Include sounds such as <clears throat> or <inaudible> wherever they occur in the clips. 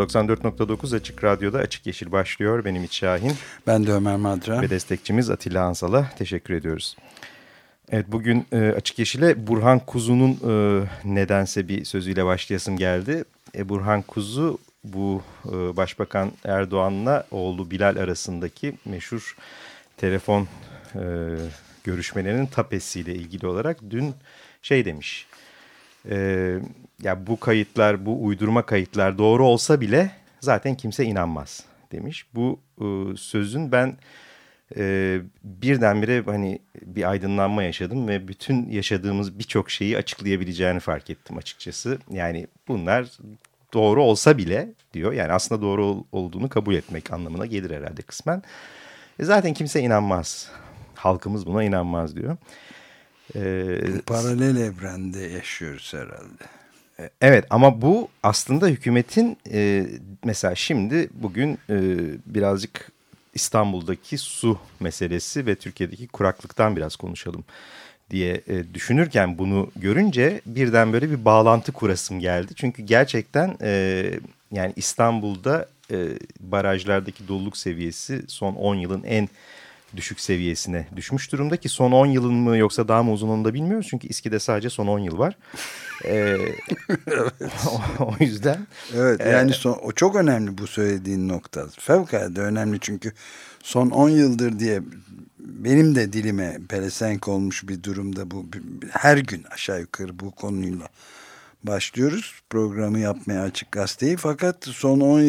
...94.9 Açık Radyo'da Açık Yeşil başlıyor. Benim İç Şahin. Ben de Ömer Madra. Ve destekçimiz Atilla Ansal'a teşekkür ediyoruz. Evet bugün e, Açık Yeşil'e Burhan Kuzu'nun e, nedense bir sözüyle başlayasım geldi. E, Burhan Kuzu bu e, Başbakan Erdoğan'la oğlu Bilal arasındaki meşhur telefon e, görüşmelerinin tapesiyle ilgili olarak dün şey demiş. E, ya bu kayıtlar, bu uydurma kayıtlar doğru olsa bile zaten kimse inanmaz demiş. Bu e, sözün ben e, birdenbire hani bir aydınlanma yaşadım ve bütün yaşadığımız birçok şeyi açıklayabileceğini fark ettim açıkçası. Yani bunlar doğru olsa bile diyor yani aslında doğru olduğunu kabul etmek anlamına gelir herhalde kısmen. E zaten kimse inanmaz. Halkımız buna inanmaz diyor. Ee, Paralel evrende yaşıyoruz herhalde. E, evet ama bu aslında hükümetin e, mesela şimdi bugün e, birazcık İstanbul'daki su meselesi ve Türkiye'deki kuraklıktan biraz konuşalım diye e, düşünürken bunu görünce birden böyle bir bağlantı kurasım geldi. Çünkü gerçekten e, yani İstanbul'da e, barajlardaki doluluk seviyesi son 10 yılın en düşük seviyesine düşmüş durumda ki son 10 yılın mı yoksa daha mı uzun onu da bilmiyoruz. Çünkü İSKİ'de sadece son 10 yıl var. <laughs> Ee, o, <laughs> o yüzden. Evet yani son, o çok önemli bu söylediğin nokta. Fevkalade önemli çünkü son 10 yıldır diye benim de dilime pelesenk olmuş bir durumda bu her gün aşağı yukarı bu konuyla başlıyoruz programı yapmaya açık gazeteyi fakat son 10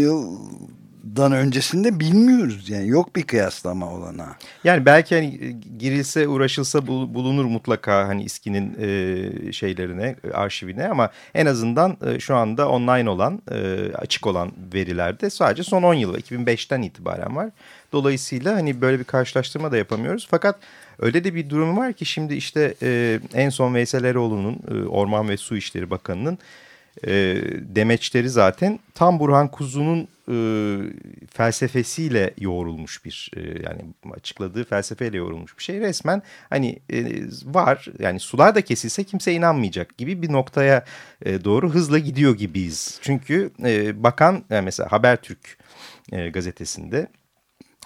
yıldan öncesinde bilmiyoruz yani yok bir kıyaslama olana. Yani belki hani girilse uğraşılsa bulunur mutlaka hani İSKİ'nin e, şeylerine arşivine ama en azından e, şu anda online olan e, açık olan verilerde sadece son 10 yıl 2005'ten itibaren var. Dolayısıyla hani böyle bir karşılaştırma da yapamıyoruz fakat Öyle de bir durum var ki şimdi işte e, en son Veysel Eroğlu'nun e, Orman ve Su İşleri Bakanı'nın e, demeçleri zaten tam Burhan Kuzu'nun e, felsefesiyle yoğrulmuş bir e, yani açıkladığı felsefeyle yoğrulmuş bir şey resmen hani e, var yani sular da kesilse kimse inanmayacak gibi bir noktaya e, doğru hızla gidiyor gibiyiz. Çünkü e, bakan yani mesela Habertürk e, gazetesinde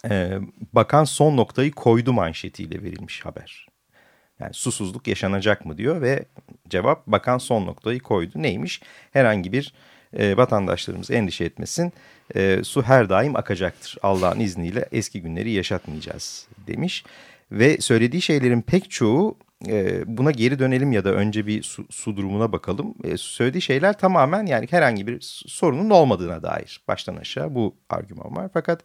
e, bakan son noktayı koydu manşetiyle verilmiş haber. Yani susuzluk yaşanacak mı diyor ve cevap bakan son noktayı koydu. Neymiş? Herhangi bir e, vatandaşlarımız endişe etmesin. E, su her daim akacaktır. Allah'ın izniyle eski günleri yaşatmayacağız demiş. Ve söylediği şeylerin pek çoğu e, buna geri dönelim ya da önce bir su, su durumuna bakalım. E, söylediği şeyler tamamen yani herhangi bir sorunun olmadığına dair baştan aşağı bu argüman var. Fakat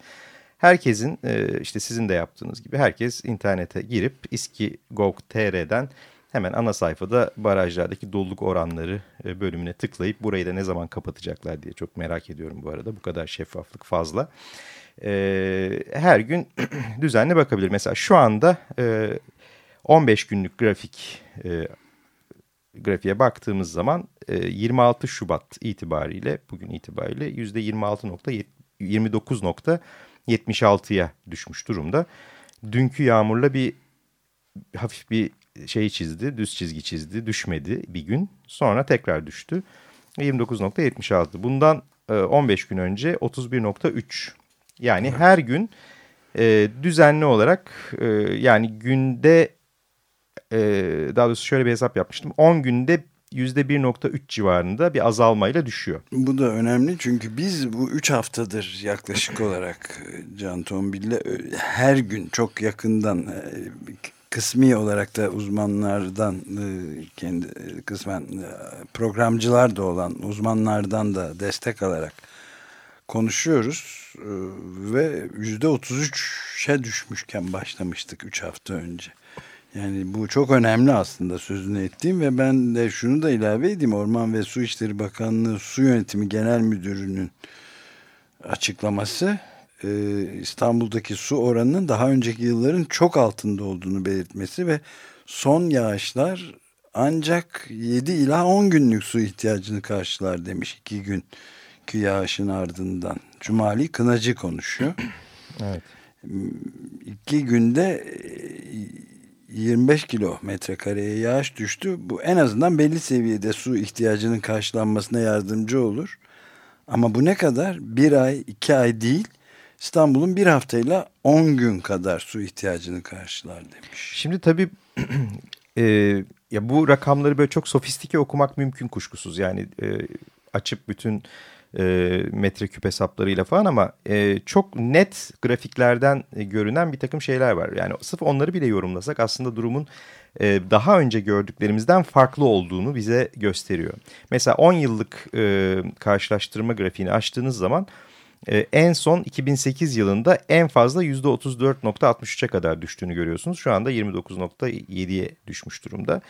Herkesin e, işte sizin de yaptığınız gibi herkes internete girip iski.gov.tr'den hemen ana sayfada barajlardaki doluluk oranları e, bölümüne tıklayıp burayı da ne zaman kapatacaklar diye çok merak ediyorum bu arada. Bu kadar şeffaflık fazla. E, her gün <clears throat> düzenli bakabilir. Mesela şu anda 15 günlük grafik grafiğe baktığımız zaman 26 Şubat itibariyle bugün itibariyle %26.29. 76'ya düşmüş durumda. Dünkü yağmurla bir hafif bir şey çizdi, düz çizgi çizdi, düşmedi bir gün. Sonra tekrar düştü. 29.76. Bundan 15 e, gün önce 31.3. Yani evet. her gün e, düzenli olarak e, yani günde e, daha doğrusu şöyle bir hesap yapmıştım. 10 günde %1.3 civarında bir azalmayla düşüyor. Bu da önemli çünkü biz bu 3 haftadır yaklaşık olarak e, Can Tombil'le e, her gün çok yakından kısmi olarak da uzmanlardan kendi kısmen programcılar da olan uzmanlardan da destek alarak konuşuyoruz ve %33'e düşmüşken başlamıştık 3 hafta önce. Yani bu çok önemli aslında sözünü ettiğim ve ben de şunu da ilave edeyim. Orman ve Su İşleri Bakanlığı Su Yönetimi Genel Müdürü'nün açıklaması e, İstanbul'daki su oranının daha önceki yılların çok altında olduğunu belirtmesi ve son yağışlar ancak 7 ila 10 günlük su ihtiyacını karşılar demiş iki gün yağışın ardından. Cumali Kınacı konuşuyor. <clears throat> Evet. İki günde 25 kilometre kareye yağış düştü. Bu en azından belli seviyede su ihtiyacının karşılanmasına yardımcı olur. Ama bu ne kadar? Bir ay, iki ay değil. İstanbul'un bir haftayla 10 gün kadar su ihtiyacını karşılar demiş. Şimdi tabii <clears throat> e, ya bu rakamları böyle çok sofistike okumak mümkün kuşkusuz. Yani e, açıp bütün e, metreküp hesaplarıyla falan ama e, çok net grafiklerden e, görünen bir takım şeyler var. Yani sırf onları bile yorumlasak aslında durumun e, daha önce gördüklerimizden farklı olduğunu bize gösteriyor. Mesela 10 yıllık e, karşılaştırma grafiğini açtığınız zaman e, en son 2008 yılında en fazla %34.63'e kadar düştüğünü görüyorsunuz. Şu anda 29.7'ye düşmüş durumda.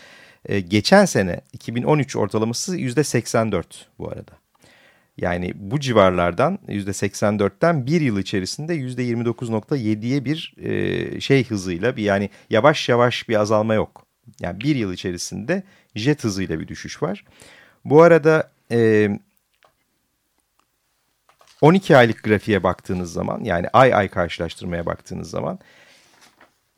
E, geçen sene 2013 ortalaması %84 bu arada. Yani bu civarlardan %84'ten bir yıl içerisinde %29.7'ye bir e, şey hızıyla bir yani yavaş yavaş bir azalma yok. Yani bir yıl içerisinde jet hızıyla bir düşüş var. Bu arada e, 12 aylık grafiğe baktığınız zaman yani ay ay karşılaştırmaya baktığınız zaman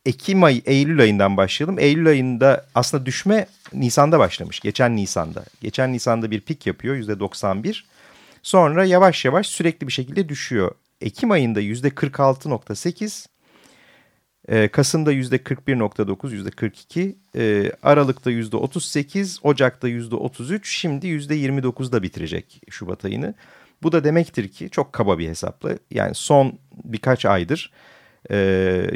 Ekim ayı, Eylül ayından başlayalım. Eylül ayında aslında düşme Nisan'da başlamış. Geçen Nisan'da. Geçen Nisan'da bir pik yapıyor %91. Sonra yavaş yavaş sürekli bir şekilde düşüyor. Ekim ayında %46.8, e, Kasım'da %41.9, %42, e, Aralık'ta %38, Ocak'ta %33, şimdi %29'da bitirecek Şubat ayını. Bu da demektir ki çok kaba bir hesapla yani son birkaç aydır e,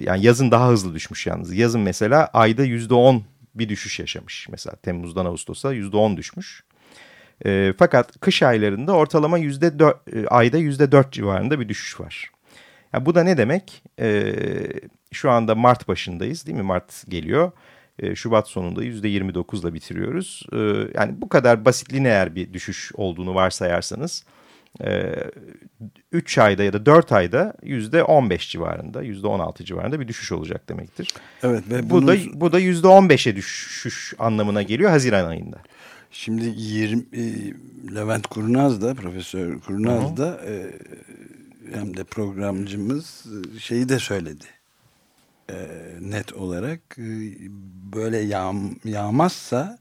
yani yazın daha hızlı düşmüş yalnız. Yazın mesela ayda %10 bir düşüş yaşamış. Mesela Temmuz'dan Ağustos'a %10 düşmüş. E, fakat kış aylarında ortalama yüzde dört, e, ayda yüzde dört civarında bir düşüş var. Yani bu da ne demek? E, şu anda Mart başındayız değil mi? Mart geliyor. E, Şubat sonunda yüzde yirmi dokuzla bitiriyoruz. E, yani bu kadar basit lineer bir düşüş olduğunu varsayarsanız... 3 ayda ya da 4 ayda %15 civarında, %16 civarında bir düşüş olacak demektir. Evet ve bu da bu da %15'e düşüş anlamına geliyor Haziran ayında. Şimdi 20 e, Levent Kurnaz da Profesör Kurnaz Hı da e, hem de programcımız e, şeyi de söyledi. E, net olarak e, böyle yağ, yağmazsa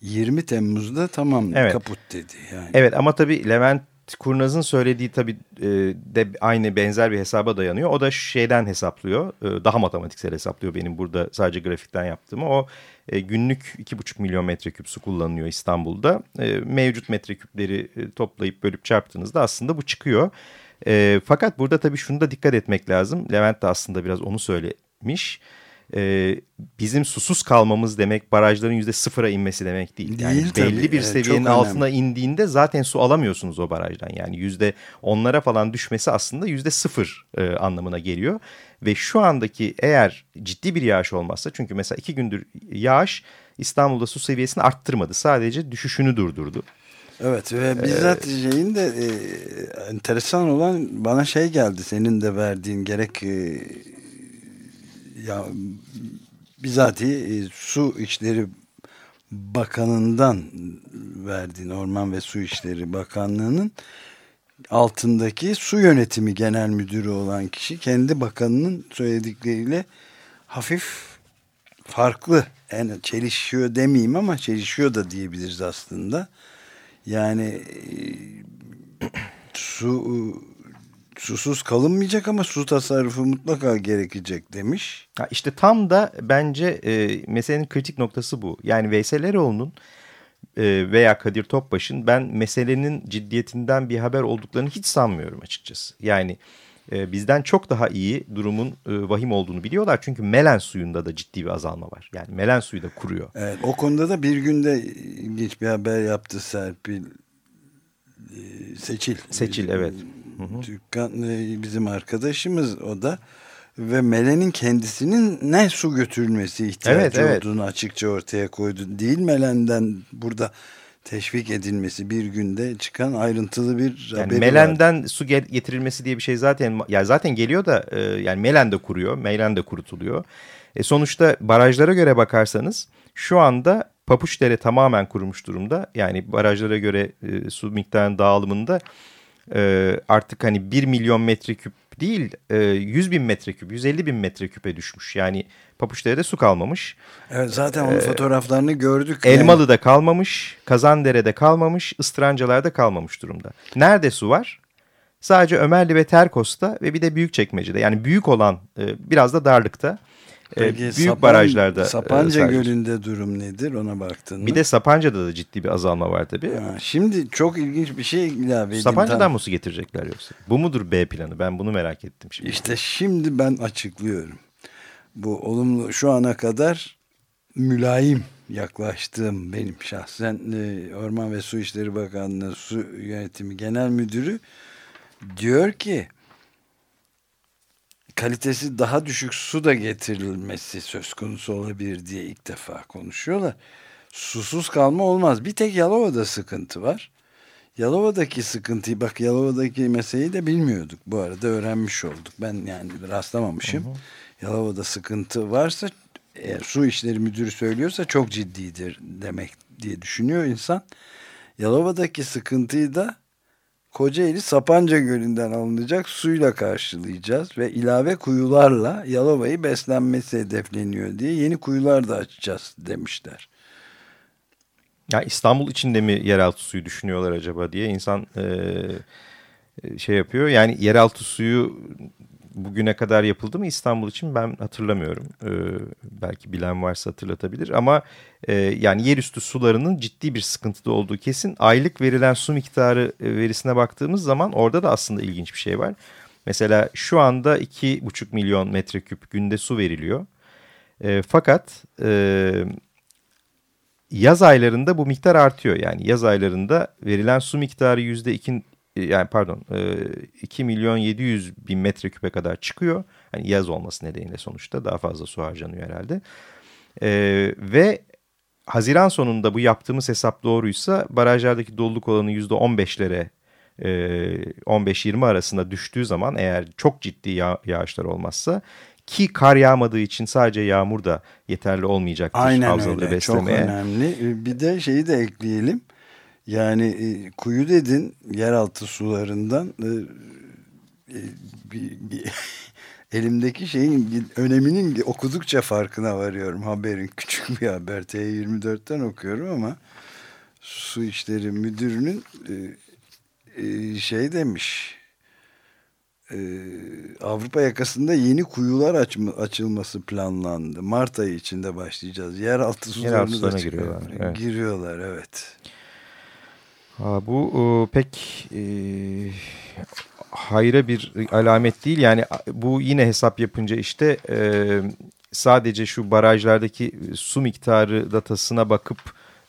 20 Temmuz'da tamam evet. kaput dedi. Yani. Evet ama tabii Levent Kurnaz'ın söylediği tabii e, de aynı benzer bir hesaba dayanıyor. O da şeyden hesaplıyor. E, daha matematiksel hesaplıyor benim burada sadece grafikten yaptığımı. O e, günlük 2,5 milyon metreküp su kullanılıyor İstanbul'da. E, mevcut metreküpleri e, toplayıp bölüp çarptığınızda aslında bu çıkıyor. E, fakat burada tabii şunu da dikkat etmek lazım. Levent de aslında biraz onu söylemiş bizim susuz kalmamız demek barajların yüzde sıfıra inmesi demek değil. Yani değil belli tabii. bir evet, seviyenin altına indiğinde zaten su alamıyorsunuz o barajdan. Yani yüzde onlara falan düşmesi aslında yüzde sıfır e, anlamına geliyor. Ve şu andaki eğer ciddi bir yağış olmazsa çünkü mesela iki gündür yağış İstanbul'da su seviyesini arttırmadı. Sadece düşüşünü durdurdu. Evet ve bizzat ee, şeyin de e, enteresan olan bana şey geldi senin de verdiğin gerek e, ya bizatihi e, Su İşleri Bakanı'ndan verdiğin Orman ve Su İşleri Bakanlığı'nın altındaki su yönetimi genel müdürü olan kişi kendi bakanının söyledikleriyle hafif farklı yani çelişiyor demeyeyim ama çelişiyor da diyebiliriz aslında. Yani e, su susuz kalınmayacak ama su tasarrufu mutlaka gerekecek demiş. Ha işte tam da bence e, meselenin kritik noktası bu. Yani Veysel Eroğlu'nun e, veya Kadir Topbaş'ın ben meselenin ciddiyetinden bir haber olduklarını hiç sanmıyorum açıkçası. Yani e, bizden çok daha iyi durumun e, vahim olduğunu biliyorlar. Çünkü Melen suyunda da ciddi bir azalma var. Yani Melen suyu da kuruyor. Evet, o konuda da bir günde ilginç bir haber yaptı Serpil e, Seçil. Seçil evet. Türkan e, bizim arkadaşımız o da ve Melen'in kendisinin ne su götürülmesi ihtiyacı evet, evet. olduğunu açıkça ortaya koydu. Değil Melen'den burada teşvik edilmesi bir günde çıkan ayrıntılı bir yani haberi Melen'den var. su getirilmesi diye bir şey zaten yani zaten geliyor da e, yani Melen de kuruyor, Melen de kurutuluyor. E, sonuçta barajlara göre bakarsanız şu anda Papuçdere tamamen kurumuş durumda. Yani barajlara göre e, su miktarının dağılımında e, artık hani 1 milyon metreküp değil e, 100 bin metreküp, 150 bin metreküpe düşmüş. Yani Papuçdere'de su kalmamış. Evet, zaten onun Ee, fotoğraflarını gördük. Elmalı'da kalmamış, Kazandere'de kalmamış, Istrancalar'da kalmamış durumda. Nerede su var? Sadece Ömerli ve Terkos'ta ve bir de Büyükçekmece'de. Yani büyük olan e, biraz da darlıkta. E, Peki, büyük Sapan- barajlarda. e, Sapanca sadece. Gölü'nde durum nedir ona baktın mı? Bir de Sapanca'da da ciddi bir azalma var tabii. Ha, şimdi çok ilginç bir şey ilave edeyim. Sapanca'dan Tam- mı su getirecekler yoksa? Bu mudur B planı? Ben bunu merak ettim şimdi. İşte şimdi ben açıklıyorum. Bu olumlu şu ana kadar mülayim yaklaştığım benim şahsen e, Orman ve Su İşleri Bakanlığı Su Yönetimi Genel Müdürü diyor ki kalitesi daha düşük su da getirilmesi söz konusu olabilir diye ilk defa konuşuyorlar. Susuz kalma olmaz. Bir tek Yalova'da sıkıntı var. Yalova'daki sıkıntıyı bak Yalova'daki meseleyi de bilmiyorduk. Bu arada öğrenmiş olduk. Ben yani rastlamamışım. Yalova'da sıkıntı varsa eğer su işleri müdürü söylüyorsa çok ciddidir demek diye düşünüyor insan. Yalova'daki sıkıntıyı da Kocaeli Sapanca Gölü'nden alınacak suyla karşılayacağız ve ilave kuyularla Yalova'yı beslenmesi hedefleniyor diye yeni kuyular da açacağız demişler. Ya İstanbul içinde mi yeraltı suyu düşünüyorlar acaba diye insan e, şey yapıyor. Yani yeraltı suyu bugüne kadar yapıldı mı İstanbul için ben hatırlamıyorum. E, belki bilen varsa hatırlatabilir ama e, yani yerüstü sularının ciddi bir sıkıntıda olduğu kesin. Aylık verilen su miktarı e, verisine baktığımız zaman orada da aslında ilginç bir şey var. Mesela şu anda 2,5 milyon metreküp günde su veriliyor. E, fakat e, yaz aylarında bu miktar artıyor. Yani yaz aylarında verilen su miktarı yüzde iki yani pardon 2 milyon 700 bin metreküpe kadar çıkıyor. Hani yaz olması nedeniyle sonuçta daha fazla su harcanıyor herhalde. E, ve Haziran sonunda bu yaptığımız hesap doğruysa barajlardaki doluluk oranı yüzde 15'lere 15-20 arasında düştüğü zaman eğer çok ciddi yağ, yağışlar olmazsa ki kar yağmadığı için sadece yağmur da yeterli olmayacaktır Aynen havzaları öyle beslemeye. çok önemli. Bir de şeyi de ekleyelim. Yani e, kuyu dedin yeraltı sularından e, e, bir, bir <laughs> elimdeki şeyin öneminin okudukça farkına varıyorum haberin küçük bir haber T24'ten okuyorum ama su işleri müdürünün e, e, şey demiş e, Avrupa yakasında yeni kuyular açma, açılması planlandı. Mart ayı içinde başlayacağız. Yeraltı sularına giriyorlar, evet. Giriyorlar evet. Ha, bu e, pek e, hayra bir alamet değil. Yani bu yine hesap yapınca işte e, sadece şu barajlardaki su miktarı datasına bakıp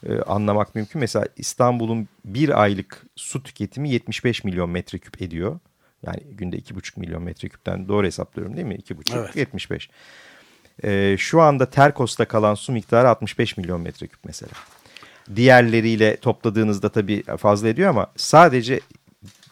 e, anlamak mümkün. Mesela İstanbul'un bir aylık su tüketimi 75 milyon metreküp ediyor. Yani günde 2,5 milyon metreküpten doğru hesaplıyorum değil mi? 2,5 Evet. 75. E, şu anda Terkos'ta kalan su miktarı 65 milyon metreküp mesela. Diğerleriyle topladığınızda tabii fazla ediyor ama sadece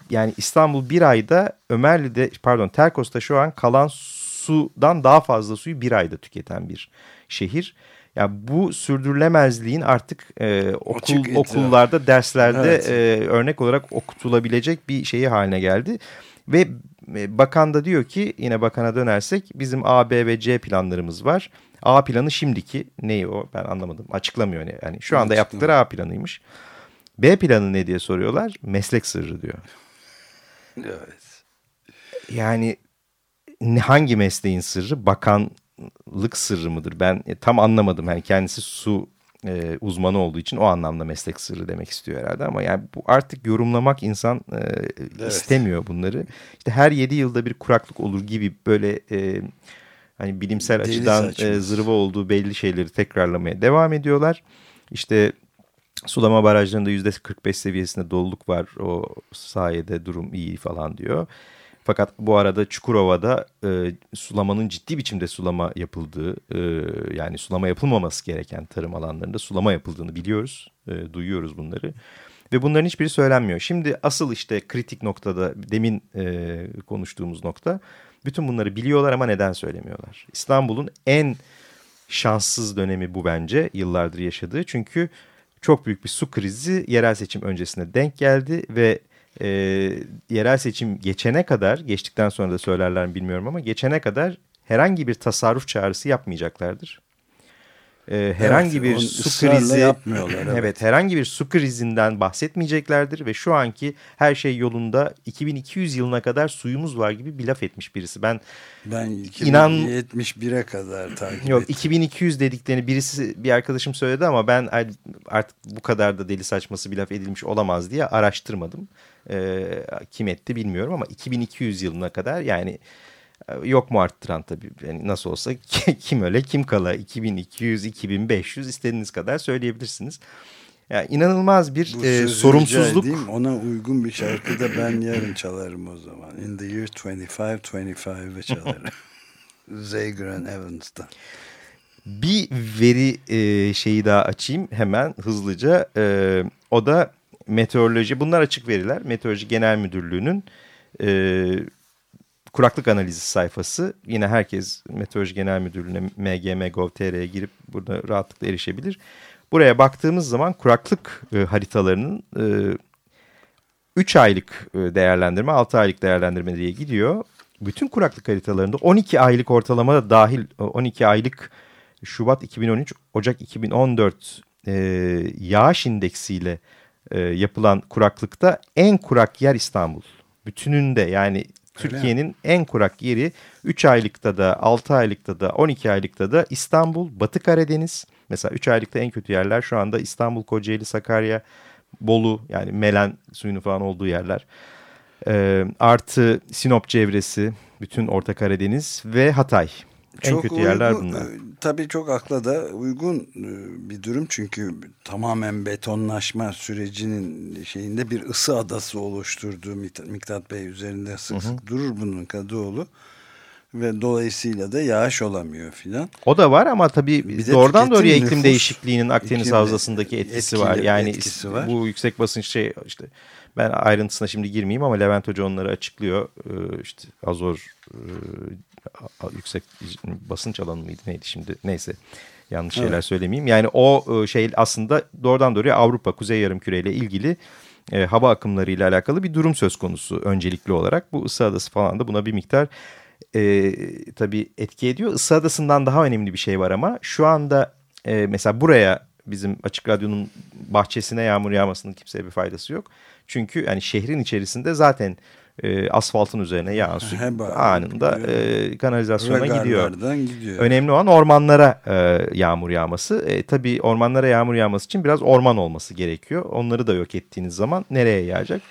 yani İstanbul bir ayda Ömerli'de pardon Terkos'ta şu an kalan sudan daha fazla suyu bir ayda tüketen bir şehir. Yani bu sürdürülemezliğin artık e, okul okullarda derslerde Evet. e, örnek olarak okutulabilecek bir şeyi haline geldi. Ve e, bakan da diyor ki yine bakana dönersek bizim A, B ve C planlarımız var. A planı şimdiki neyi o ben anlamadım açıklamıyor. Yani, yani şu anda yaptıkları A planıymış. B planı ne diye soruyorlar? Meslek sırrı diyor. Evet. Yani ne- hangi mesleğin sırrı? Bakanlık sırrı mıdır? Ben e, tam anlamadım. Yani kendisi su e, uzmanı olduğu için o anlamda meslek sırrı demek istiyor herhalde. Ama yani bu artık yorumlamak insan e, istemiyor bunları. İşte her yedi yılda bir kuraklık olur gibi böyle e, hani bilimsel Deli açıdan e, zırva olduğu belli şeyleri tekrarlamaya devam ediyorlar. İşte sulama barajlarında yüzde 45 seviyesinde doluluk var. O sayede durum iyi falan diyor. Fakat bu arada Çukurova'da e, sulamanın ciddi biçimde sulama yapıldığı e, yani sulama yapılmaması gereken tarım alanlarında sulama yapıldığını biliyoruz. E, duyuyoruz bunları. Ve bunların hiçbiri söylenmiyor. Şimdi asıl işte kritik noktada demin e, konuştuğumuz nokta bütün bunları biliyorlar ama neden söylemiyorlar? İstanbul'un en şanssız dönemi bu bence yıllardır yaşadığı. Çünkü çok büyük bir su krizi yerel seçim öncesine denk geldi ve e, yerel seçim geçene kadar geçtikten sonra da söylerler mi bilmiyorum ama geçene kadar herhangi bir tasarruf çağrısı yapmayacaklardır e, herhangi evet, bir su krizi yapmıyorlar. <laughs> Evet. evet, herhangi bir su krizinden bahsetmeyeceklerdir ve şu anki her şey yolunda 2200 yılına kadar suyumuz var gibi bir laf etmiş birisi. Ben ben 2071'e kadar takip Yok ettim. 2200 dediklerini birisi bir arkadaşım söyledi ama ben artık bu kadar da deli saçması bir laf edilmiş olamaz diye araştırmadım. Ee, kim etti bilmiyorum ama 2200 yılına kadar yani Yok mu arttıran tabii. Yani nasıl olsa kim öyle kim kala 2200, 2500 istediğiniz kadar söyleyebilirsiniz. Yani inanılmaz bir Bu e, sorumsuzluk. Edeyim, ona uygun bir şarkı da ben yarın çalarım o zaman. In the year 2525 çalarım. <laughs> Zagran Evans'tan. Bir veri e, şeyi daha açayım hemen hızlıca. E, o da meteoroloji. Bunlar açık veriler. Meteoroloji Genel Müdürlüğü'nün e, kuraklık analizi sayfası. Yine herkes Meteoroloji Genel Müdürlüğü'ne mgm.gov.tr'ye girip burada rahatlıkla erişebilir. Buraya baktığımız zaman kuraklık e, haritalarının 3 e, aylık e, değerlendirme, 6 aylık değerlendirme diye gidiyor. Bütün kuraklık haritalarında 12 aylık ortalama da dahil 12 aylık Şubat 2013, Ocak 2014 e, yağış indeksiyle e, yapılan kuraklıkta en kurak yer İstanbul. Bütününde yani Türkiye'nin en kurak yeri 3 aylıkta da 6 aylıkta da 12 aylıkta da İstanbul, Batı Karadeniz. Mesela 3 aylıkta en kötü yerler şu anda İstanbul, Kocaeli, Sakarya, Bolu yani Melen suyunun falan olduğu yerler. Ee, artı Sinop çevresi, bütün Orta Karadeniz ve Hatay. En çok kötü yerler uygun, bunlar. E, tabii çok akla da uygun e, bir durum çünkü tamamen betonlaşma sürecinin şeyinde bir ısı adası oluşturduğu Miktat Bey üzerinde sık sık hı hı. durur bunun Kadıoğlu ve dolayısıyla da yağış olamıyor filan. O da var ama tabii bir doğrudan doğruya iklim nüfus, değişikliğinin Akdeniz iklim, havzasındaki etkisi etkili, var. Yani etkisi var. bu yüksek basınç şey işte ben ayrıntısına şimdi girmeyeyim ama Levent Hoca onları açıklıyor. Ee, işte Azor e, yüksek basınç alanı mıydı neydi şimdi neyse yanlış şeyler evet. söylemeyeyim. Yani o e, şey aslında doğrudan doğruya Avrupa Kuzey Yarımküre ile ilgili e, hava akımları ile alakalı bir durum söz konusu öncelikli olarak. Bu ısı adası falan da buna bir miktar e, tabii etki ediyor. Isı adasından daha önemli bir şey var ama şu anda e, mesela buraya bizim Açık Radyo'nun bahçesine yağmur yağmasının kimseye bir faydası yok. Çünkü yani şehrin içerisinde zaten e, asfaltın üzerine yağan su anında e, kanalizasyona gidiyor. gidiyor. Önemli olan ormanlara e, yağmur yağması. E, tabii ormanlara yağmur yağması için biraz orman olması gerekiyor. Onları da yok ettiğiniz zaman nereye yağacak?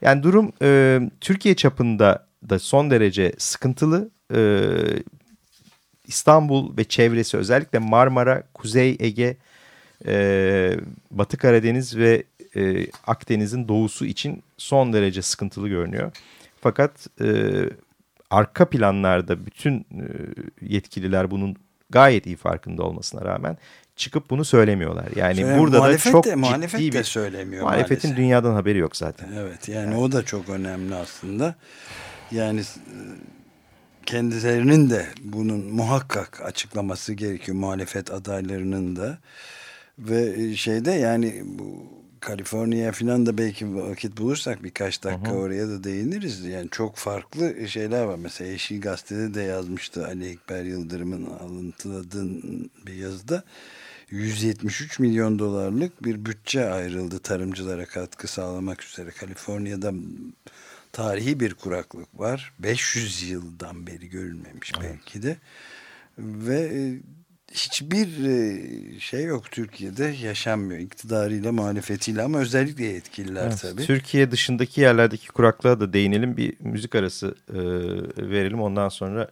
Yani durum e, Türkiye çapında da son derece sıkıntılı. E, İstanbul ve çevresi özellikle Marmara, Kuzey Ege, e, Batı Karadeniz ve e, Akdeniz'in doğusu için son derece sıkıntılı görünüyor. Fakat e, arka planlarda bütün e, yetkililer bunun gayet iyi farkında olmasına rağmen çıkıp bunu söylemiyorlar. Yani Söyle, burada da çok de, muhalefet ciddi de söylemiyor muhalefetin maalesef. dünyadan haberi yok zaten. Evet yani evet. o da çok önemli aslında. Yani kendilerinin de bunun muhakkak açıklaması gerekiyor muhalefet adaylarının da ve e, şeyde yani bu Kaliforniya falan da belki vakit bulursak birkaç dakika Hı -hı. oraya da değiniriz. Yani çok farklı şeyler var. Mesela Yeşil Gazete'de de yazmıştı Ali Ekber Yıldırım'ın alıntıladığı bir yazıda. 173 milyon dolarlık bir bütçe ayrıldı tarımcılara katkı sağlamak üzere. Kaliforniya'da tarihi bir kuraklık var. 500 yıldan beri görülmemiş evet. belki de. Ve e, hiçbir e, şey yok Türkiye'de yaşanmıyor iktidarıyla muhalefetiyle ama özellikle yetkililer evet, tabii. Türkiye dışındaki yerlerdeki kuraklığa da değinelim bir müzik arası e, verelim ondan sonra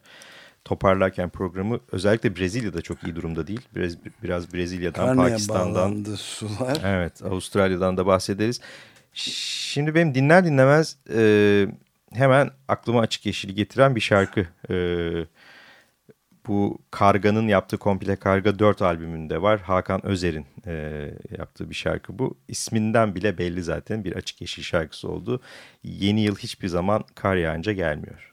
toparlarken programı özellikle Brezilya'da çok iyi durumda değil. Biraz, biraz Brezilya'dan, Karneye Pakistan'dan, sular. evet Avustralya'dan da bahsederiz. Şimdi benim dinler dinlemez e, hemen aklıma açık yeşili getiren bir şarkı. E, bu Karga'nın yaptığı Komple Karga 4 albümünde var. Hakan Özer'in e, yaptığı bir şarkı bu. İsminden bile belli zaten bir açık yeşil şarkısı oldu. Yeni yıl hiçbir zaman kar yağınca gelmiyor.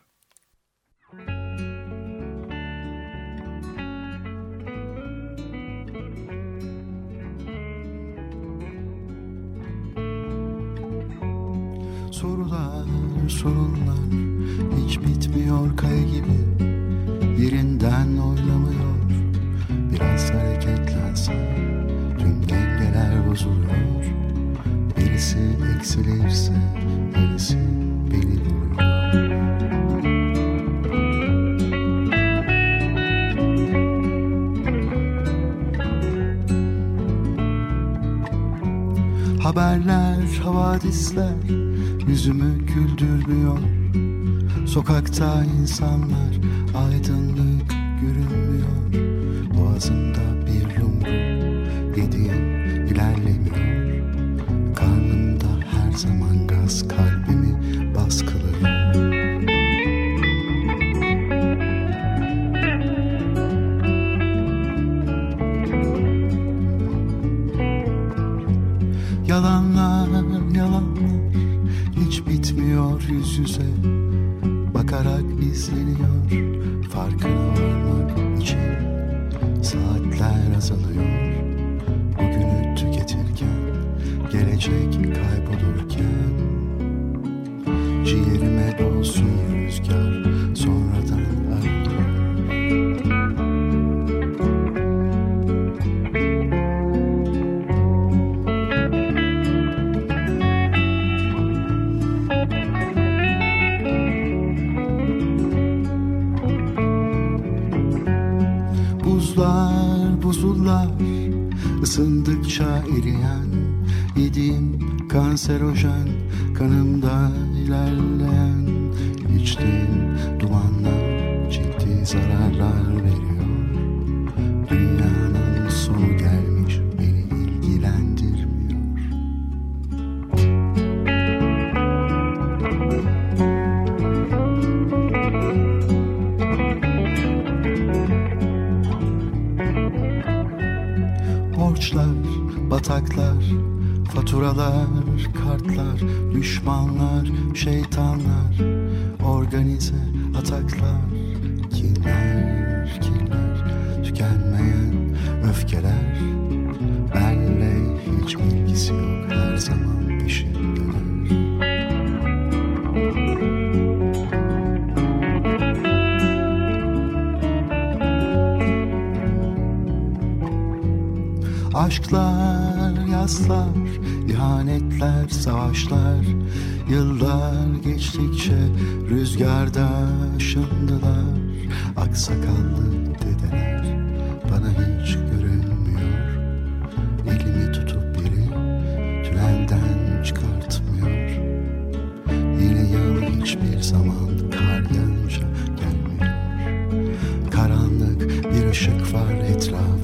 Sorular, sorular hiç bitmiyor kaya gibi yerinden oynamıyor. Biraz hareketlense tüm dengeler bozuluyor. Birisi eksilirse birisi beni vuruyor Haberler, havadisler yüzümü güldürmüyor. Sokakta insanlar aydınlık görünmüyor. Boğazımda bir yumru yediğim ilerlemiyor. Karnımda her zaman gaz kalbimi baskılıyor. Yalanlar, yalanlar hiç bitmiyor yüz yüze. Bakarak izleniyor kanserojen kanımda ilerleyen İçtiğim dumanlar ciddi zararlar veriyor faturalar, kartlar, düşmanlar, şeytanlar, organize ataklar, Aşklar, yaslar, ihanetler, savaşlar. Yıllar geçtikçe rüzgarda aşındılar. Aksakallı dedeler bana hiç görünmüyor. Elimi tutup biri tünelden çıkartmıyor. Yeni yıl hiçbir zaman kar yağınca gelmiyor. Karanlık bir ışık var etrafımda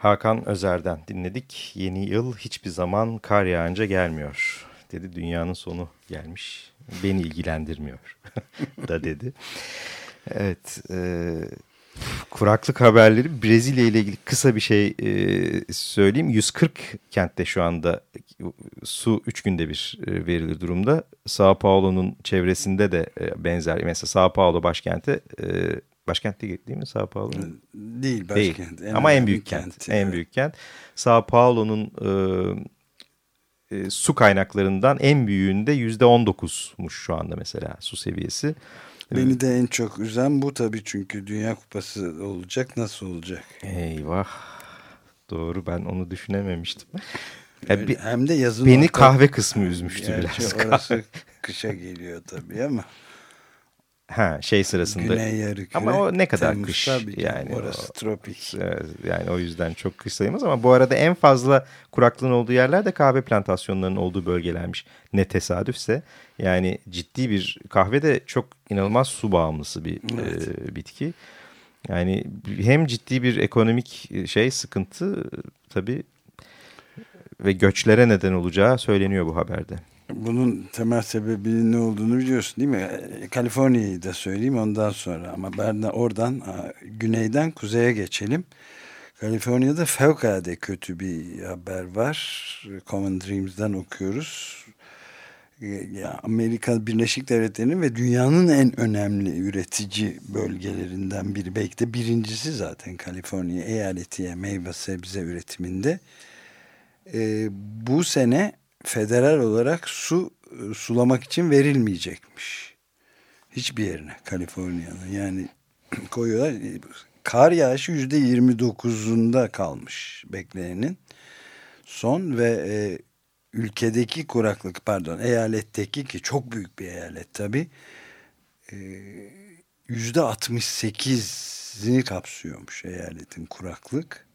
Hakan Özer'den dinledik. Yeni yıl hiçbir zaman kar yağınca gelmiyor. Dedi dünyanın sonu gelmiş. Beni ilgilendirmiyor <laughs> da dedi. Evet. E, kuraklık haberleri Brezilya ile ilgili kısa bir şey e, söyleyeyim. 140 kentte şu anda su 3 günde bir e, verilir durumda. Sao Paulo'nun çevresinde de e, benzer. Mesela Sao Paulo başkenti e, başkent değil, değil mi Sao Paulo? Değil başkent. Değil. En Ama en büyük kent. kent en büyük kent. Sao Paulo'nun e, e, su kaynaklarından en büyüğünde yüzde on dokuzmuş şu anda mesela su seviyesi. Beni de en çok üzen bu tabii çünkü Dünya Kupası olacak nasıl olacak? Eyvah doğru ben onu düşünememiştim. Öyle, hem de yazın Beni orta... kahve kısmı üzmüştü Gerçi biraz. Orası kışa geliyor tabii ama Ha şey sırasında. Güney yarı Ama o ne kadar Temmuz, kış tabii yani. Orası o, tropik. Yani o yüzden çok kış sayılmaz ama bu arada en fazla kuraklığın olduğu yerler de kahve plantasyonlarının olduğu bölgelermiş. Ne tesadüfse. Yani ciddi bir kahve de çok inanılmaz su bağımlısı bir Evet. e, bitki. Yani hem ciddi bir ekonomik şey sıkıntı tabii ve göçlere neden olacağı söyleniyor bu haberde. Bunun temel sebebinin ne olduğunu biliyorsun değil mi? Kaliforniya'yı da söyleyeyim ondan sonra ama ben oradan güneyden kuzeye geçelim. Kaliforniya'da fevkalade kötü bir haber var. Common Dreams'den okuyoruz. E, Ya Amerika Birleşik Devletleri'nin ve dünyanın en önemli üretici bölgelerinden biri. Belki de birincisi zaten Kaliforniya eyaleti meyve sebze üretiminde. E, bu sene federal olarak su e, sulamak için verilmeyecekmiş. Hiçbir yerine Kaliforniya'nın. Yani <clears throat> koyuyorlar. e, Kar yağışı yüzde 29'unda kalmış bekleyenin. Son ve e, ülkedeki kuraklık pardon eyaletteki ki çok büyük bir eyalet tabi yüzde 68'ini kapsıyormuş eyaletin kuraklık.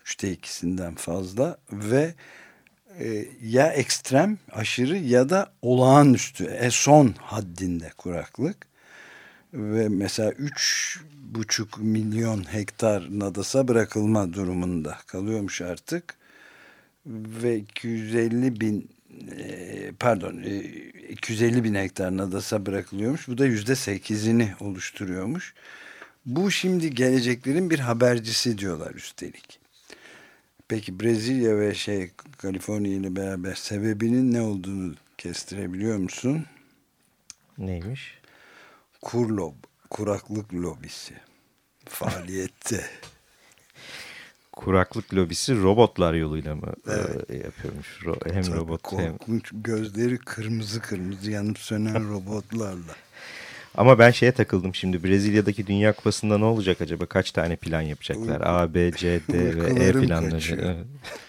Üçte ikisinden fazla ve e, ya ekstrem aşırı ya da olağanüstü e, son haddinde kuraklık. Ve mesela üç buçuk milyon hektar nadasa bırakılma durumunda kalıyormuş artık. Ve 250 bin e, pardon e, 250 bin hektar nadasa bırakılıyormuş. Bu da yüzde sekizini oluşturuyormuş. Bu şimdi geleceklerin bir habercisi diyorlar üstelik Peki Brezilya ve şey Kaliforniya ile beraber sebebinin ne olduğunu kestirebiliyor musun? Neymiş? Kur lob, kuraklık lobisi <laughs> faaliyette. Kuraklık lobisi robotlar yoluyla mı Evet. e, yapıyormuş? Ro- hem Tabii robot hem... korkunç gözleri kırmızı kırmızı yanıp sönen robotlarla. Ama ben şeye takıldım şimdi. Brezilya'daki Dünya Kupası'nda ne olacak acaba? Kaç tane plan yapacaklar? A, B, C, D ve E planları.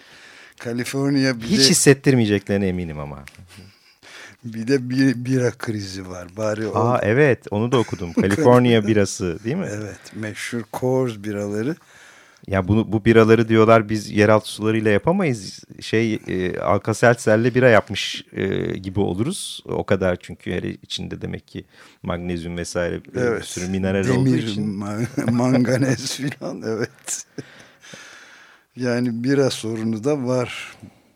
<laughs> Kaliforniya bir Hiç de, hissettirmeyeceklerine eminim ama. bir de bir, bira krizi var. Bari o, Aa evet onu da okudum. <laughs> Kaliforniya birası değil mi? evet meşhur Coors biraları Ya bunu bu biraları diyorlar biz yeraltı sularıyla yapamayız. Şey e, Alka-Seltzer'le bira yapmış e, gibi oluruz. O kadar çünkü her içinde demek ki magnezyum vesaire e, bir sürü mineral olduğu Demir, için. ma- <laughs> manganez filan evet. Yani bira sorunu da var.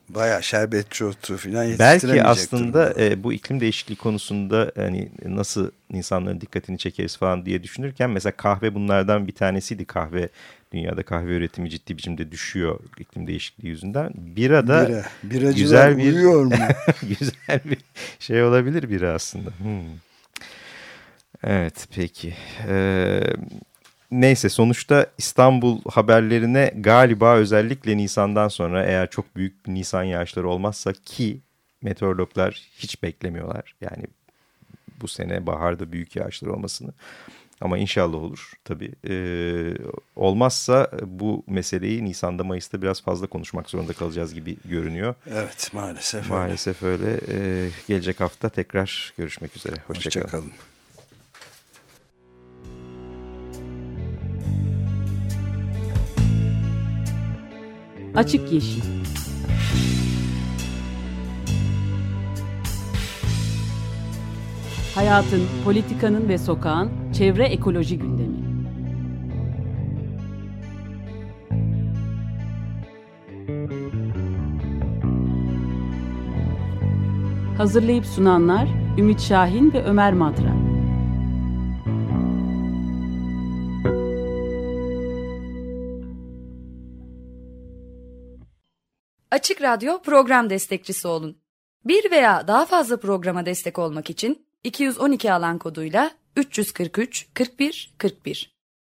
Baya şerbetçi otu filan Belki aslında e, bu iklim değişikliği konusunda hani nasıl insanların dikkatini çekeriz falan diye düşünürken mesela kahve bunlardan bir tanesiydi. Kahve dünyada kahve üretimi ciddi biçimde düşüyor iklim değişikliği yüzünden. Bira da Bira. Biracılar güzel bir uyuyor mu? <laughs> güzel bir şey olabilir biri aslında. Hmm. Evet peki. Ee, neyse sonuçta İstanbul haberlerine galiba özellikle Nisan'dan sonra eğer çok büyük bir Nisan yağışları olmazsa ki meteorologlar hiç beklemiyorlar. Yani bu sene baharda büyük yağışlar olmasını. Ama inşallah olur tabii. Ee, olmazsa bu meseleyi Nisan'da Mayıs'ta biraz fazla konuşmak zorunda kalacağız gibi görünüyor. evet maalesef. öyle. Maalesef öyle. Ee, gelecek hafta tekrar görüşmek üzere. Hoşçakalın. Hoşçakalın. Açık Yeşil Hayatın, politikanın ve sokağın çevre ekoloji gündemi. Hazırlayıp sunanlar Ümit Şahin ve Ömer Madra. Açık Radyo program destekçisi olun. Bir veya daha fazla programa destek olmak için 212 alan koduyla 343 41 41